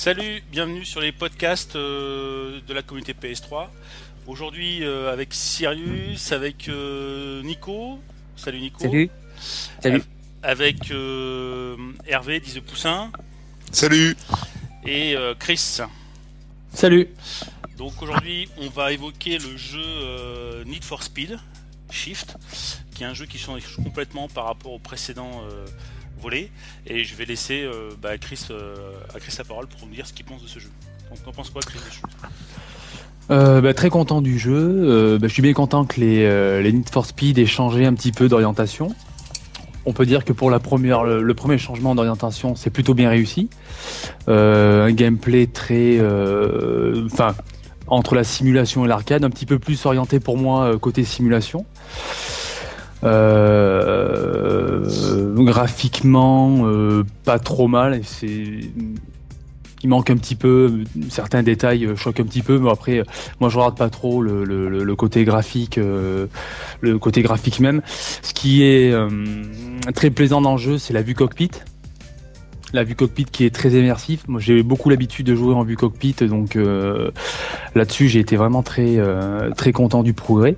Salut, bienvenue sur les podcasts euh, de la communauté PS3. Aujourd'hui euh, avec Sirius, avec euh, Nico. Salut Nico. Salut. Salut. Avec Hervé, 10 Poussin. Salut. Et Chris. Salut. Donc aujourd'hui, on va évoquer le jeu Need for Speed Shift, qui est un jeu qui change complètement par rapport au précédent voler. Et je vais laisser euh, bah, Chris, euh, à Chris la parole pour nous dire ce qu'il pense de ce jeu. Donc, t'en penses quoi, Chris euh, bah, très content du jeu. Bah, je suis bien content que les, les, Need for Speed aient changé un petit peu d'orientation. On peut dire que pour la première, le, premier changement d'orientation, c'est plutôt bien réussi. un gameplay très, enfin, entre la simulation et l'arcade, un petit peu plus orienté pour moi côté simulation. Euh, graphiquement, euh, pas trop mal. C'est il manque un petit peu certains détails euh, choquent un petit peu mais après moi je regarde pas trop le, le, côté graphique le côté graphique même. Ce qui est très plaisant dans le jeu c'est la vue cockpit. La vue cockpit qui est très immersif moi j'ai beaucoup l'habitude de jouer en vue cockpit donc là-dessus j'ai été vraiment très très content du progrès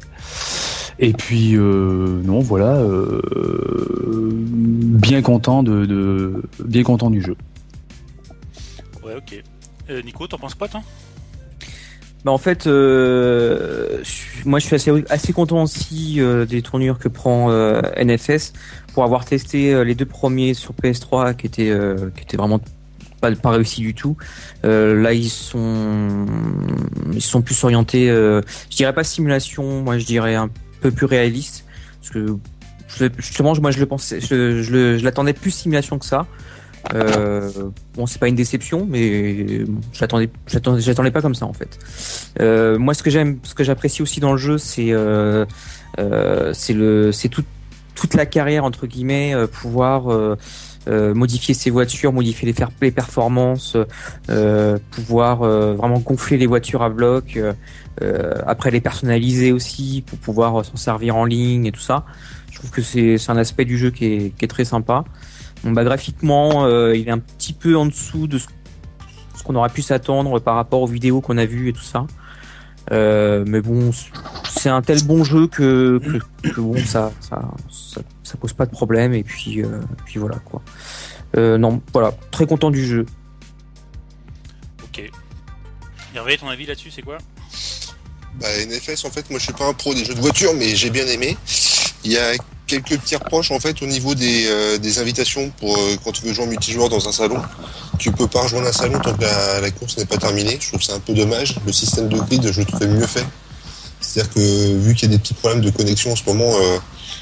et puis euh, non, voilà, euh, bien content de, bien content du jeu. Ouais, ok. Euh, Nico, t'en penses quoi, toi? Bah en fait, moi je suis assez, assez content aussi des tournures que prend NFS pour avoir testé les deux premiers sur PS3 qui étaient qui étaient vraiment pas, pas réussi du tout. là, ils sont ils sont plus orientés. je dirais pas simulation, moi je dirais un plus réaliste. Parce que justement, moi je le pensais, je, l'attendais plus simulation que ça. Euh, bon, c'est pas une déception, mais je l'attendais, j'attendais pas comme ça en fait. Euh, moi, ce que j'aime, ce que j'apprécie aussi dans le jeu, c'est euh c'est le, c'est tout, toute la carrière entre guillemets, euh, pouvoir euh, modifier ses voitures, modifier les, les performances, euh, pouvoir euh, vraiment gonfler les voitures à bloc, après les personnaliser aussi pour pouvoir s'en servir en ligne et tout ça. Je trouve que c'est un aspect du jeu qui est, qui est très sympa. Bon, bah, graphiquement, il est un petit peu en dessous de ce, qu'on aurait pu s'attendre par rapport aux vidéos qu'on a vues et tout ça. Euh, mais bon, c'est un tel bon jeu que, que, que bon, ça, ça, ça, ça, pose pas de problème. Et puis, euh, puis voilà quoi. Euh, non, voilà, très content du jeu. Ok. Hervé, ton avis là-dessus, c'est quoi? Bah, NFS, en fait, moi je suis pas un pro des jeux de voiture, mais j'ai bien aimé. Il y a quelques petits reproches en fait au niveau des, euh, des invitations pour euh, quand tu veux jouer en multijoueur dans un salon. Tu peux pas rejoindre un salon tant que la, course n'est pas terminée. Je trouve que c'est un peu dommage. Le système de grid, je le trouvais mieux fait. C'est-à-dire que vu qu'il y a des petits problèmes de connexion en ce moment euh,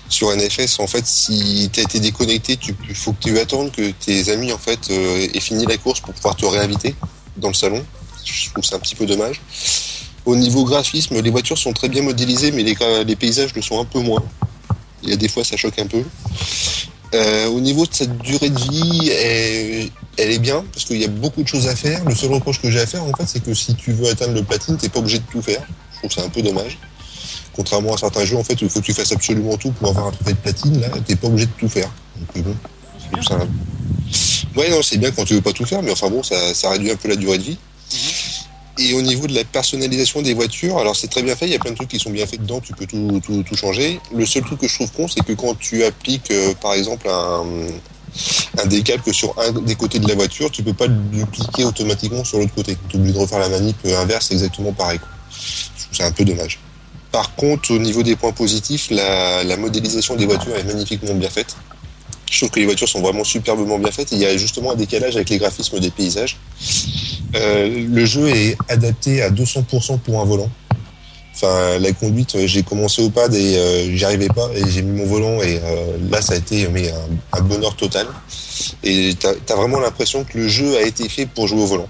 sur NFS, en fait, si tu as été déconnecté, il faut que tu attendes que tes amis en fait aient fini la course pour pouvoir te réinviter dans le salon. Je trouve c'est un petit peu dommage. Au niveau graphisme, les voitures sont très bien modélisées, mais les, les paysages le sont un peu moins. Il y a des fois, ça choque un peu. Euh, au niveau de cette durée de vie, elle, est bien parce qu'il y a beaucoup de choses à faire. Le seul reproche que j'ai à faire, en fait, c'est que si tu veux atteindre le platine, t'es pas obligé de tout faire. Je trouve c'est un peu dommage. Contrairement à certains jeux, en fait, il faut que tu fasses absolument tout pour avoir un trophée de platine. Là, t'es pas obligé de tout faire. Donc, bon, ça... Ouais, non, c'est bien quand tu veux pas tout faire, mais enfin bon, ça, ça réduit un peu la durée de vie. Et au niveau de la personnalisation des voitures, alors c'est très bien fait, il y a plein de trucs qui sont bien faits dedans, tu peux tout, tout, tout changer. Le seul truc que je trouve con, c'est que quand tu appliques euh, par exemple un, un décalque sur un des côtés de la voiture, tu peux pas le dupliquer automatiquement sur l'autre côté. Tu es obligé de refaire la manip inverse exactement pareil. C'est un peu dommage. Par contre, au niveau des points positifs, la, modélisation des voitures est magnifiquement bien faite. Je trouve que les voitures sont vraiment superbement bien faites. il y a justement un décalage avec les graphismes des paysages. Euh, le jeu est adapté à 200% pour un volant. Enfin, la conduite, euh, j'ai commencé au pad et euh, j'y arrivais pas et j'ai mis mon volant et là, ça a été un, bonheur total. Et t'as as vraiment l'impression que le jeu a été fait pour jouer au volant.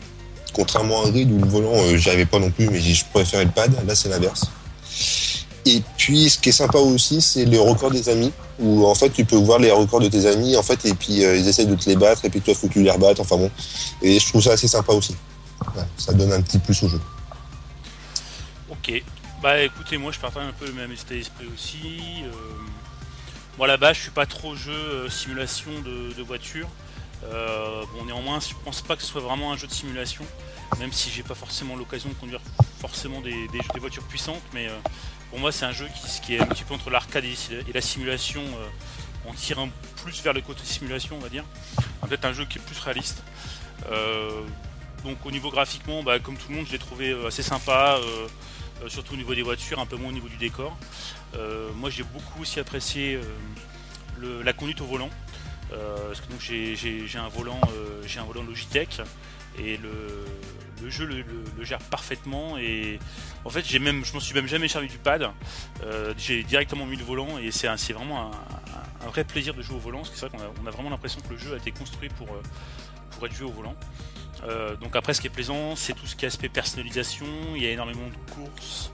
Contrairement à un grid où le volant, j'y arrivais pas non plus, mais je préférais le pad. Là, c'est l'inverse. Et puis, ce qui est sympa aussi, c'est les records des amis, où en fait, tu peux voir les records de tes amis, en fait, et puis euh, ils essayent de te les battre, et puis toi, faut que tu les rebattes, enfin bon. Et je trouve ça assez sympa aussi. ça donne un petit plus au jeu. Ok. Bah écoutez, moi je partage un peu le même état d'esprit aussi. Euh... Moi là-bas, je suis pas trop jeu euh, simulation de, voiture. Bon, néanmoins, je pense pas que ce soit vraiment un jeu de simulation, même si j'ai pas forcément l'occasion de conduire forcément des, voitures puissantes, mais pour moi, c'est un jeu qui, est un petit peu entre l'arcade et, la simulation. on tire un plus vers le côté simulation, on va dire. Peut-être un jeu qui est plus réaliste. donc au niveau graphiquement, bah, comme tout le monde, je l'ai trouvé assez sympa. Euh, surtout au niveau des voitures, un peu moins au niveau du décor. Euh, moi j'ai beaucoup aussi apprécié euh, la conduite au volant. Parce que j'ai un volant j'ai un volant Logitech et le, jeu le, gère parfaitement et en fait j'ai même je m'en suis même jamais servi du pad. J'ai directement mis le volant et c'est vraiment un, vrai plaisir de jouer au volant parce que c'est vrai qu'on a, vraiment l'impression que le jeu a été construit pour, pour être joué au volant. Euh, donc après ce qui est plaisant c'est tout ce qui est aspect personnalisation, il y a énormément de courses,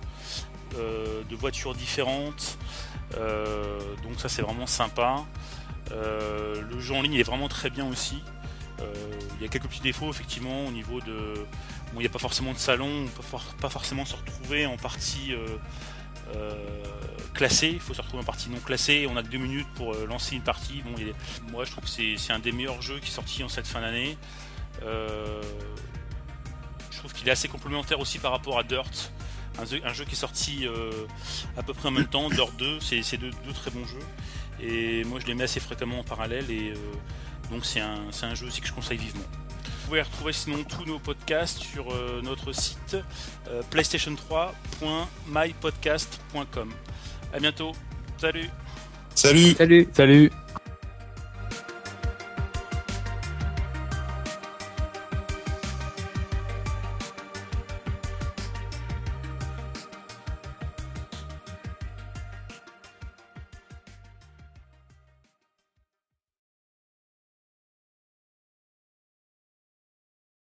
euh, de voitures différentes, euh, donc ça c'est vraiment sympa. Le jeu en ligne est vraiment très bien aussi. il y a quelques petits défauts effectivement au niveau de... Bon il n'y a pas forcément de salon, on peut pas forcément se retrouver en partie classée, il faut se retrouver en partie non classée, on a que deux minutes pour lancer une partie. Bon, Moi je trouve que c'est un des meilleurs jeux qui est sorti en cette fin d'année. Euh, je trouve qu'il est assez complémentaire aussi par rapport à Dirt, un jeu, qui est sorti euh, à peu près en même temps, Dirt 2, c'est deux, très bons jeux. Et moi je les mets assez fréquemment en parallèle et euh, donc c'est un, jeu aussi que je conseille vivement. Vous pouvez retrouver sinon tous nos podcasts sur notre site playstation3.mypodcast.com. A bientôt. Salut. Salut. Salut. Salut.